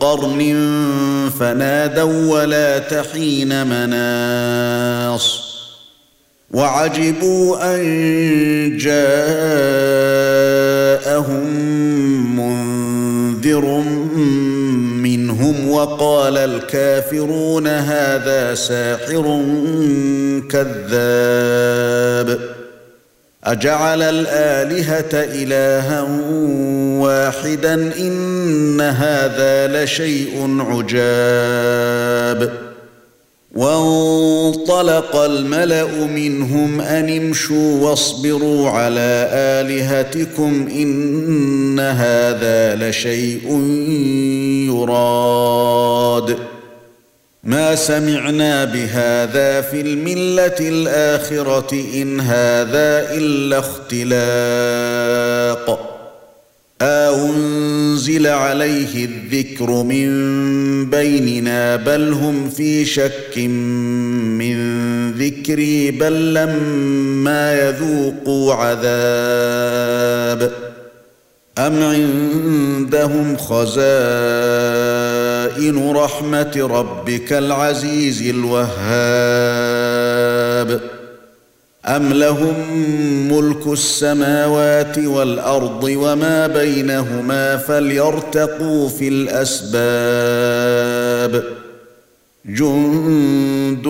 قرن فنادوا ولا تحين مناص وعجبوا أن جاءهم منذر منهم وقال الكافرون هذا ساحر كذاب أجعل الآلهة إلها واحدا إن هذا لشيء عجاب. وانطلق الملأ منهم أن امشوا واصبروا على آلهتكم إن هذا لشيء يراد. ما سمعنا بهذا في الملة الآخرة إن هذا إلا اختلاق. أنزل عليه الذكر من بيننا بل هم في شك من ذكري بل لما يذوقوا عذاب. أم عندهم خزائن رحمة ربك العزيز الوهاب. أم لهم ملك السماوات والأرض وما بينهما فليرتقوا في الأسباب. جند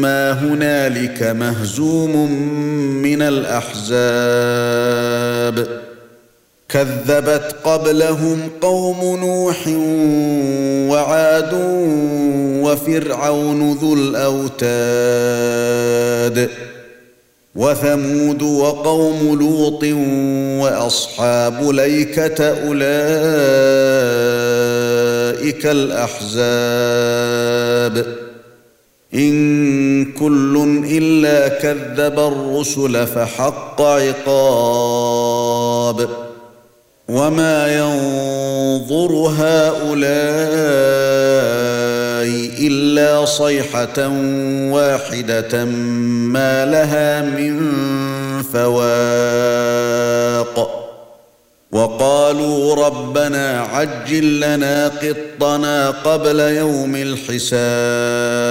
ما هنالك مهزوم من الأحزاب. كذبت قبلهم قوم نوح وعاد وفرعون ذو الأوتاد وثمود وقوم لوط وأصحاب ليكة أولئك الأحزاب إن كل إلا كذب الرسل فحق عقاب وما ينظر هؤلاء الا صيحه واحدة ما لها من فواق وقالوا ربنا عجل لنا قطنا قبل يوم الحساب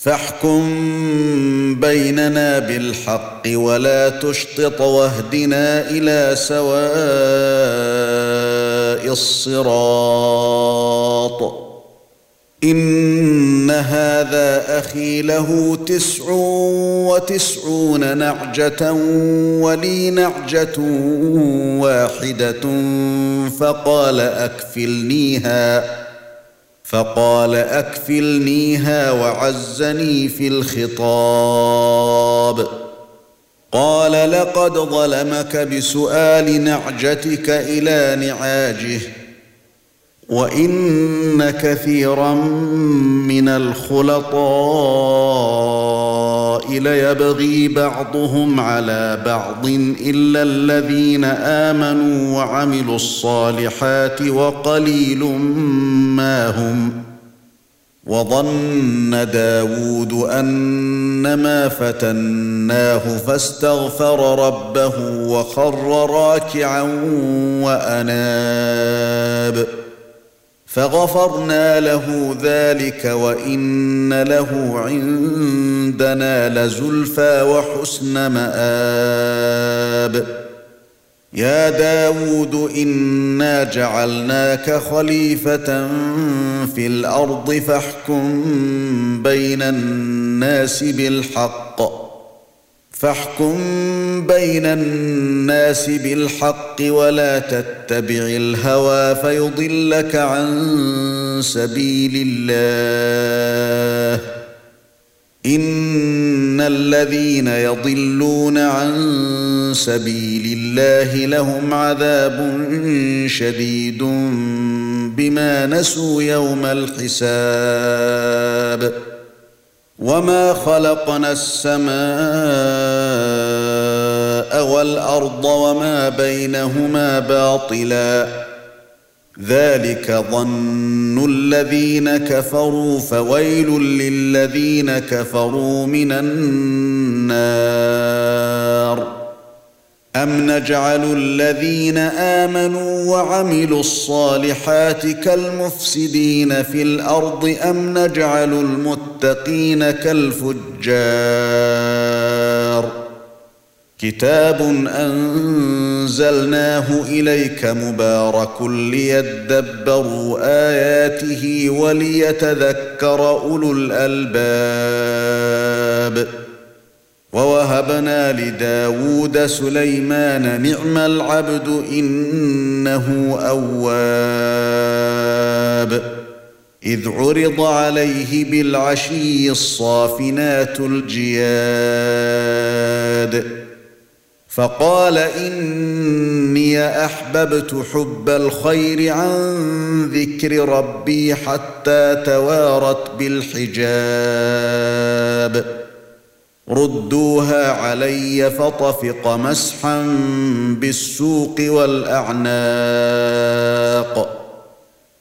فاحكم بيننا بالحق ولا تشطط واهدنا إلى سواء الصراط. إن هذا أخي له تسع وتسعون نعجة ولي نعجة واحدة فقال أكفلنيها. فقال اكفلنيها وعزني في الخطاب. قال لقد ظلمك بسؤال نعجتك إلى نعاجه وإن كثيرا من الخلطاء ليبغي بعضهم على بعض إلا الذين آمنوا وعملوا الصالحات وقليل ما هم وظن داود أنما فتناه فاستغفر ربه وخر راكعا وأناب فغفرنا له ذلك وإن له عندنا لزلفى وحسن مآب. يا داود إنا جعلناك خليفة في الأرض فاحكم بين الناس بالحق. فاحكم بين الناس بالحق ولا تتبع الهوى فيضلك عن سبيل الله. إن الذين يضلون عن سبيل الله لهم عذاب شديد بما نسوا يوم الحساب. وما خلقنا السماء والأرض وما بينهما باطلا. ذلك ظن الذين كفروا فويل للذين كفروا من النار. أم نجعل الذين آمنوا وعملوا الصالحات كالمفسدين في الأرض أم نجعل المتقين كالفجار؟ كتاب أنزلناه إليك مبارك ليدبروا آياته وليتذكر أولو الألباب. ووهبنا لداود سليمان نعم العبد إنه أواب. إذ عرض عليه بالعشي الصافنات الجياد. فقال إني أحببت حب الخير عن ذكر ربي حتى توارت بالحجاب. ردوها علي فطفق مسحا بالسوق والأعناق.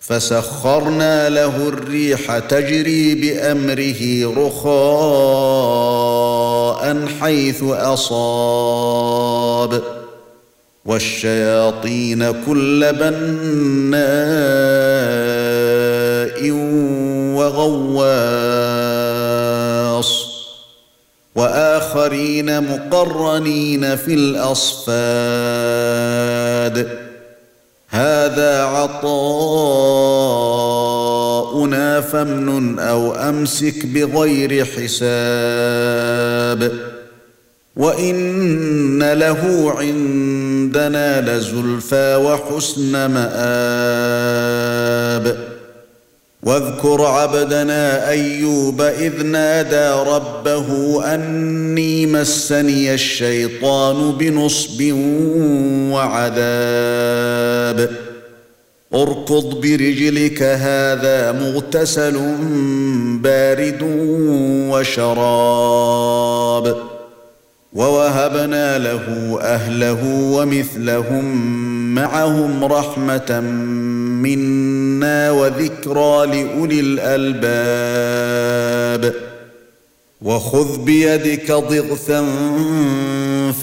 فسخرنا له الريح تجري بأمره رخاء حيث أصاب. والشياطين كل بناء وغواص. وآخرين مقرنين في الأصفاد. هذا عطاؤنا فامنن أو أمسك بغير حساب. وإن له عندنا لزلفى وحسن مآب. واذكر عبدنا أيوب إذ نادى ربه أني مسني الشيطان بنصب وعذاب. اركض برجلك هذا مغتسل بارد وشراب. ووهبنا له أهله ومثلهم معهم رحمة منا وذكرى لأولي الألباب. وخذ بيدك ضغثا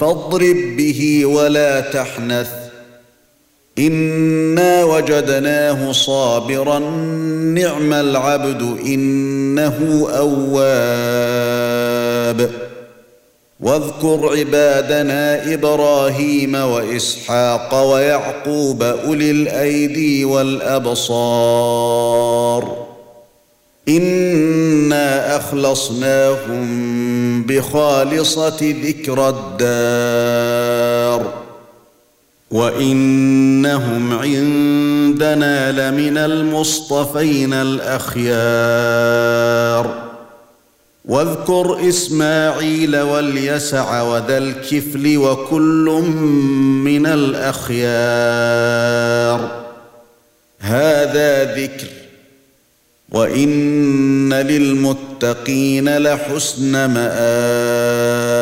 فاضرب به ولا تحنث. إنا وجدناه صابرا نعم العبد إنه أواب. واذكر عبادنا إبراهيم وإسحاق ويعقوب أولي الأيدي والأبصار. إنا أخلصناهم بخالصة ذكر الدار. وإنهم عندنا لمن المصطفين الأخيار. واذكر إسماعيل واليسع وذا الكفل وكل من الأخيار. هذا ذكر وإن للمتقين لحسن مآب.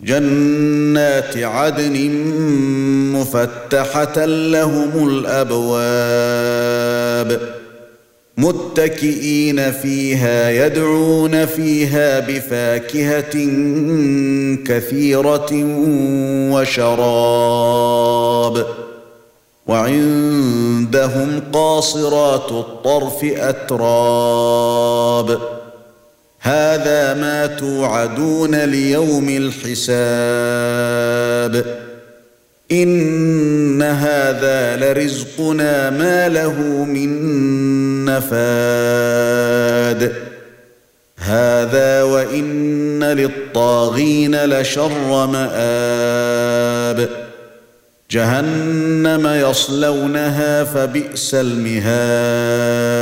جنات عدن مفتحة لهم الأبواب. متكئين فيها يدعون فيها بفاكهة كثيرة وشراب. وعندهم قاصرات الطرف أتراب. هذا ما توعدون ليوم الحساب. ان هذا لرزقنا ما له من نفاد هذا وان للطاغين لشر مآب جهنم يصلونها فبئس المهاد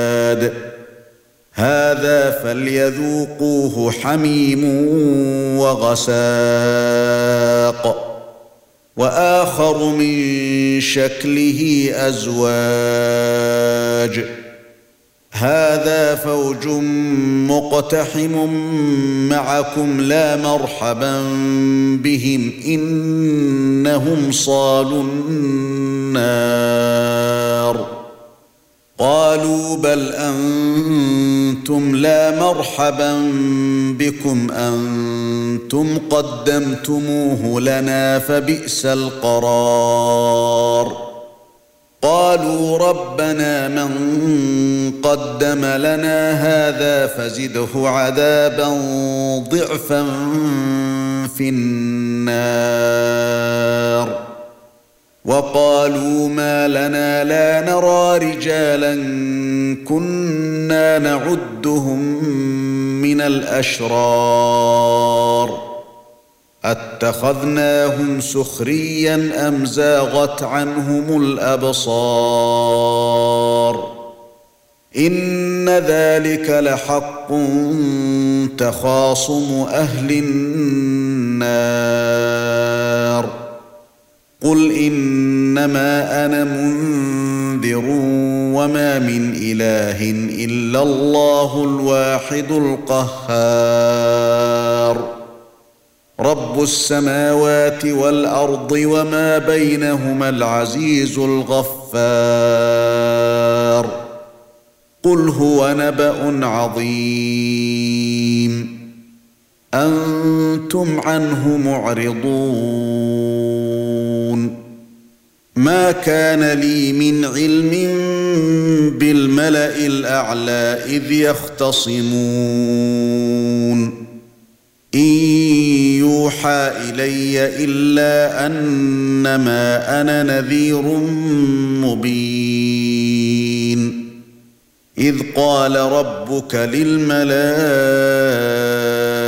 هذا فليذوقوه حميم وغساق وآخر من شكله أزواج. هذا فوج مقتحم معكم لا مرحبا بهم إنهم صالوا النار. قالوا بل أنتم لا مرحبا بكم أنتم قدمتموه لنا فبئس القرار. قالوا ربنا من قدم لنا هذا فزده عذابا ضعفا في النار. وقالوا ما لنا لا نرى رجالا كنا نعدهم من الأشرار. أتخذناهم سخريا أم زاغت عنهم الأبصار؟ إن ذلك لحق تخاصم أهل النار. قل انما أنا منذر وما من اله الا الله الواحد القهار رب السماوات والارض وما بينهما العزيز الغفار قل هو نبا عظيم أنتم عنه معرضون. ما كان لي من علم بالملأ الأعلى إذ يختصمون. إن يوحى إلي إلا أنما أنا نذير مبين. إذ قال ربك للملائكة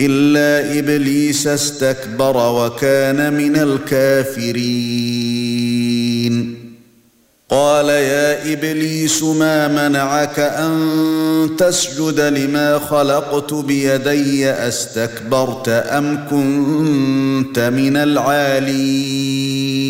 إلا إبليس استكبر وكان من الكافرين. قال يا إبليس ما منعك أن تسجد لما خلقت بيدي؟ أستكبرت أم كنت من العالين؟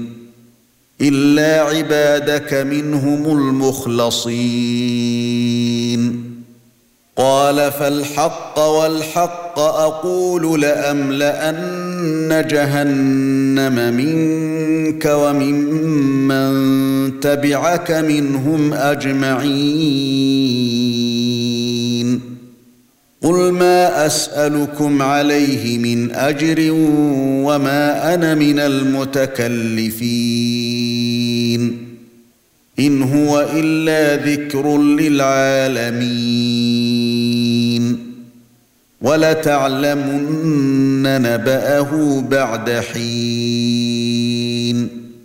إلا عبادك منهم المخلصين. قال فالحق والحق أقول لأملأن جهنم منك وممن تبعك منهم أجمعين. قل ما أسألكم عليه من أجر وما أنا من المتكلفين. إن هو إلا ذكر للعالمين. ولتعلمن نبأه بعد حين.